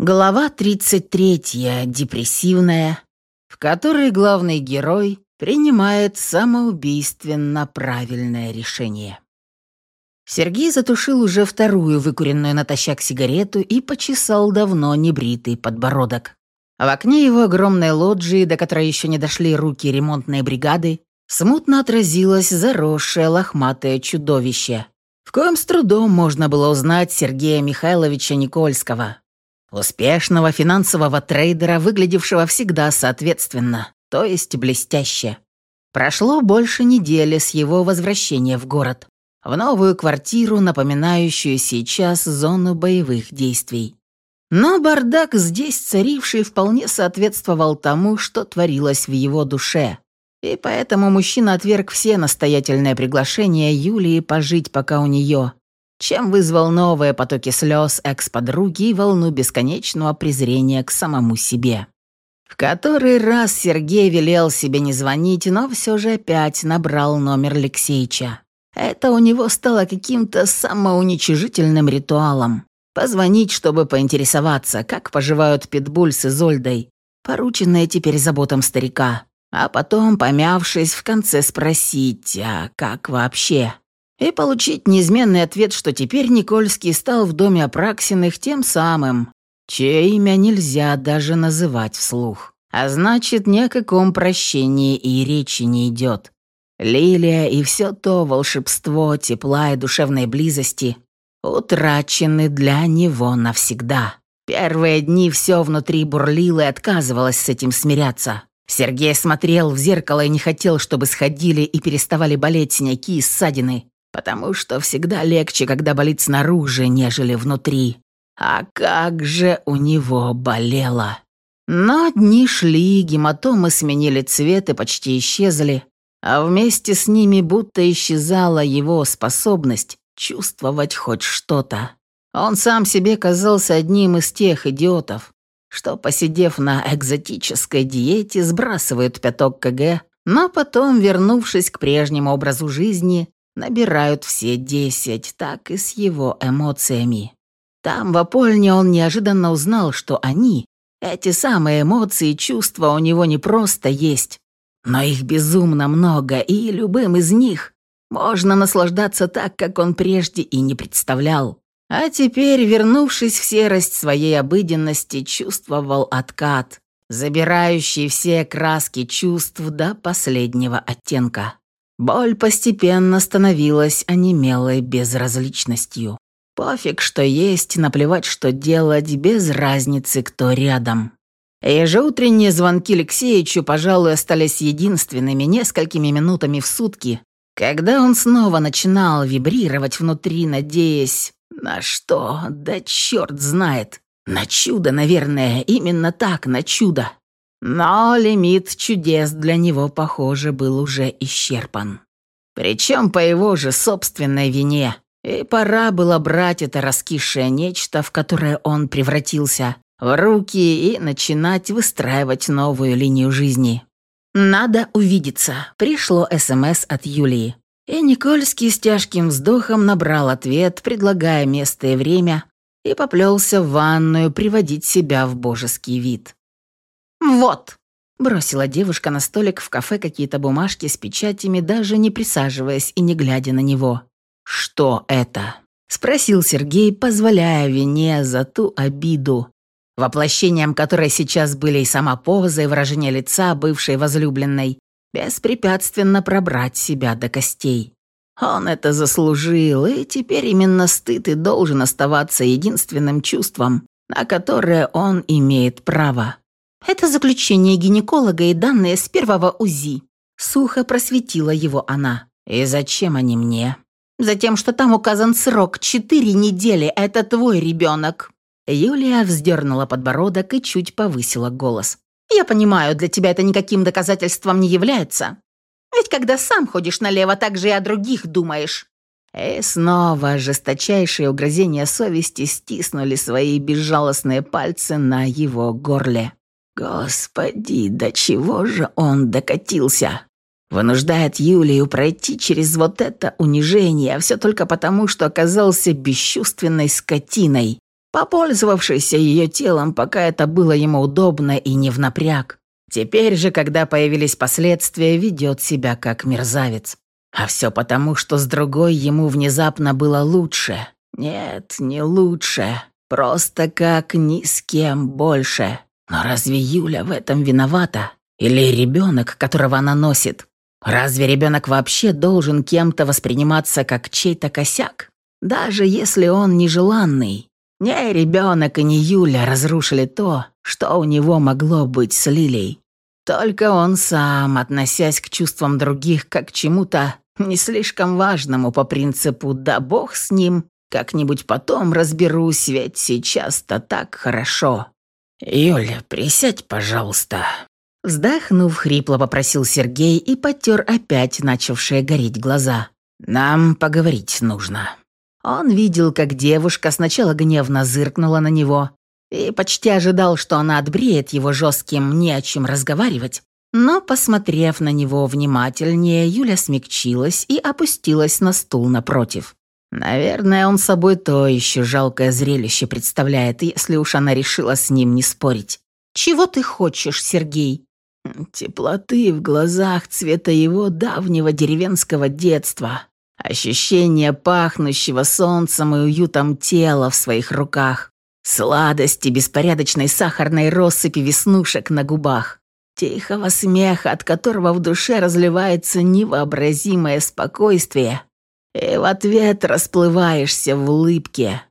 Глава 33, депрессивная, в которой главный герой принимает самоубийственно правильное решение. Сергей затушил уже вторую выкуренную натощак сигарету и почесал давно небритый подбородок. В окне его огромной лоджии, до которой еще не дошли руки ремонтной бригады, смутно отразилось заросшее лохматое чудовище, в коем с трудом можно было узнать Сергея Михайловича Никольского, Успешного финансового трейдера, выглядевшего всегда соответственно, то есть блестяще. Прошло больше недели с его возвращения в город, в новую квартиру, напоминающую сейчас зону боевых действий. Но бардак здесь царивший вполне соответствовал тому, что творилось в его душе. И поэтому мужчина отверг все настоятельные приглашения Юлии пожить пока у нее, чем вызвал новые потоки слез экс-подруги и волну бесконечного презрения к самому себе. В который раз Сергей велел себе не звонить, но все же опять набрал номер Алексеича. Это у него стало каким-то самоуничижительным ритуалом. Позвонить, чтобы поинтересоваться, как поживают Питбуль с Изольдой, порученные теперь заботам старика. А потом, помявшись, в конце спросить, а как вообще? И получить неизменный ответ, что теперь Никольский стал в доме Апраксиных тем самым, чье имя нельзя даже называть вслух. А значит, ни о каком прощении и речи не идет. Лилия и все то волшебство, тепла и душевной близости утрачены для него навсегда. Первые дни все внутри бурлило и отказывалось с этим смиряться. Сергей смотрел в зеркало и не хотел, чтобы сходили и переставали болеть синяки и ссадины потому что всегда легче, когда болит снаружи, нежели внутри. А как же у него болело. Но дни шли, гематомы сменили цвет и почти исчезли, а вместе с ними будто исчезала его способность чувствовать хоть что-то. Он сам себе казался одним из тех идиотов, что, посидев на экзотической диете, сбрасывают пяток КГ, но потом, вернувшись к прежнему образу жизни, набирают все десять, так и с его эмоциями. Там, в Апольне, он неожиданно узнал, что они, эти самые эмоции чувства у него не просто есть, но их безумно много, и любым из них можно наслаждаться так, как он прежде и не представлял. А теперь, вернувшись в серость своей обыденности, чувствовал откат, забирающий все краски чувств до последнего оттенка. Боль постепенно становилась онемелой безразличностью. Пофиг, что есть, наплевать, что делать, без разницы, кто рядом. Ежеутренние звонки Алексеичу, пожалуй, остались единственными несколькими минутами в сутки, когда он снова начинал вибрировать внутри, надеясь... На что? Да черт знает. На чудо, наверное, именно так, на чудо. Но лимит чудес для него, похоже, был уже исчерпан. Причем по его же собственной вине. И пора было брать это раскисшее нечто, в которое он превратился, в руки и начинать выстраивать новую линию жизни. «Надо увидеться», — пришло СМС от Юлии. И Никольский с тяжким вздохом набрал ответ, предлагая место и время, и поплелся в ванную приводить себя в божеский вид. «Вот!» – бросила девушка на столик в кафе какие-то бумажки с печатями, даже не присаживаясь и не глядя на него. «Что это?» – спросил Сергей, позволяя вине за ту обиду, воплощением которой сейчас были и сама поза, и выражение лица бывшей возлюбленной, беспрепятственно пробрать себя до костей. Он это заслужил, и теперь именно стыд и должен оставаться единственным чувством, на которое он имеет право. Это заключение гинеколога и данные с первого УЗИ. Сухо просветила его она. И зачем они мне? Затем, что там указан срок четыре недели, это твой ребенок. Юлия вздернула подбородок и чуть повысила голос. «Я понимаю, для тебя это никаким доказательством не является. Ведь когда сам ходишь налево, так же и о других думаешь». И снова жесточайшие угрозения совести стиснули свои безжалостные пальцы на его горле. Господи, до чего же он докатился? Вынуждает Юлию пройти через вот это унижение, все только потому, что оказался бесчувственной скотиной, попользовавшийся ее телом, пока это было ему удобно и не в напряг. Теперь же, когда появились последствия, ведет себя как мерзавец. А все потому, что с другой ему внезапно было лучше. Нет, не лучше. Просто как ни с кем больше. Но разве Юля в этом виновата? Или ребенок, которого она носит? Разве ребенок вообще должен кем-то восприниматься как чей-то косяк? Даже если он нежеланный. Не ребенок и не Юля разрушили то, что у него могло быть с Лилей. Только он сам, относясь к чувствам других как к чему-то не слишком важному по принципу «да бог с ним», как-нибудь потом разберусь, ведь сейчас-то так хорошо. «Юля, присядь, пожалуйста». Вздохнув, хрипло попросил Сергей и потер опять начавшие гореть глаза. «Нам поговорить нужно». Он видел, как девушка сначала гневно зыркнула на него, и почти ожидал, что она отбреет его жестким «не о чем разговаривать». Но, посмотрев на него внимательнее, Юля смягчилась и опустилась на стул напротив. Наверное, он собой то еще жалкое зрелище представляет, если уж она решила с ним не спорить. «Чего ты хочешь, Сергей?» Теплоты в глазах цвета его давнего деревенского детства, ощущение пахнущего солнцем и уютом тела в своих руках, Сладости беспорядочной сахарной россыпи веснушек на губах. Тихого смеха, от которого в душе разливается невообразимое спокойствие. И в ответ расплываешься в улыбке.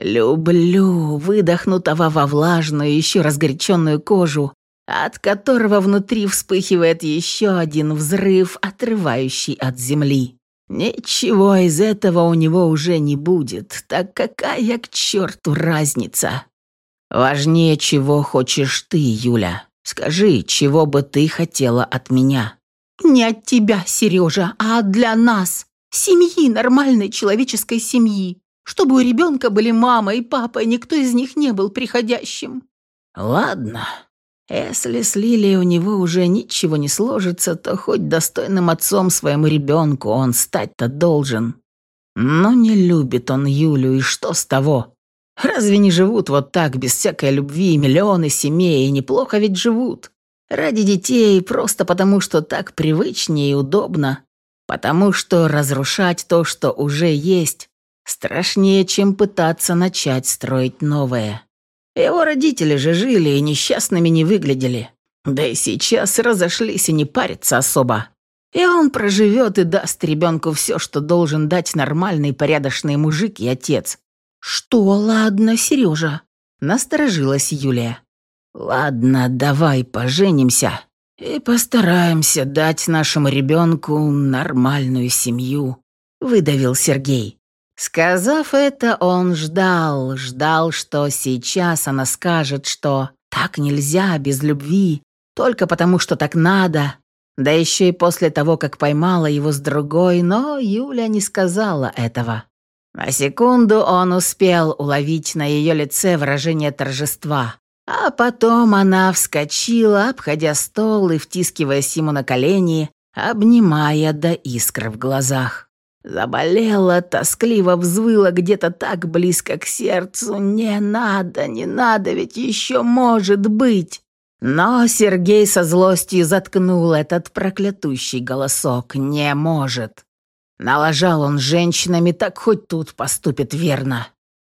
«Люблю» выдохнутого во влажную, еще разгоряченную кожу, от которого внутри вспыхивает еще один взрыв, отрывающий от земли. Ничего из этого у него уже не будет, так какая к черту разница? Важнее, чего хочешь ты, Юля. Скажи, чего бы ты хотела от меня? Не от тебя, Сережа, а для нас. Семьи, нормальной человеческой семьи. Чтобы у ребенка были мама и папа, и никто из них не был приходящим. Ладно, если с Лилией у него уже ничего не сложится, то хоть достойным отцом своему ребенку он стать-то должен. Но не любит он Юлю, и что с того? Разве не живут вот так, без всякой любви, миллионы семей, и неплохо ведь живут? Ради детей, просто потому что так привычнее и удобно. Потому что разрушать то, что уже есть, страшнее, чем пытаться начать строить новое. Его родители же жили и несчастными не выглядели. Да и сейчас разошлись и не парятся особо. И он проживет и даст ребенку все, что должен дать нормальный порядочный мужик и отец. «Что, ладно, Сережа?» – насторожилась Юлия. «Ладно, давай поженимся и постараемся дать нашему ребенку нормальную семью», – выдавил Сергей. Сказав это, он ждал, ждал, что сейчас она скажет, что так нельзя без любви, только потому что так надо, да еще и после того, как поймала его с другой, но Юля не сказала этого. На секунду он успел уловить на ее лице выражение торжества, а потом она вскочила, обходя стол и втискиваясь ему на колени, обнимая до искр в глазах. Заболела, тоскливо взвыла где-то так близко к сердцу. «Не надо, не надо, ведь еще может быть!» Но Сергей со злостью заткнул этот проклятущий голосок. «Не может!» Налажал он женщинами, так хоть тут поступит верно.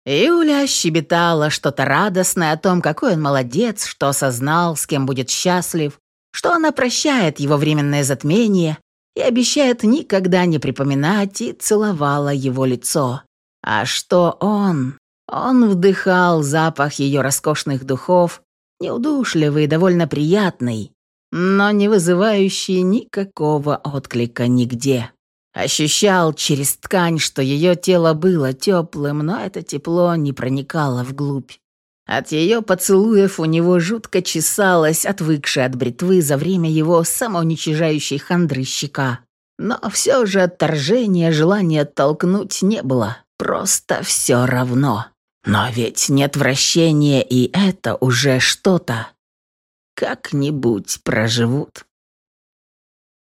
Юля щебетала что-то радостное о том, какой он молодец, что осознал, с кем будет счастлив, что она прощает его временное затмение, и обещает никогда не припоминать, и целовала его лицо. А что он? Он вдыхал запах ее роскошных духов, неудушливый и довольно приятный, но не вызывающий никакого отклика нигде. Ощущал через ткань, что ее тело было теплым, но это тепло не проникало вглубь. От ее поцелуев у него жутко чесалась, отвыкшая от бритвы за время его самоуничижающей хандры щека. Но все же отторжения, желания оттолкнуть не было. Просто все равно. Но ведь нет вращения, и это уже что-то. Как-нибудь проживут.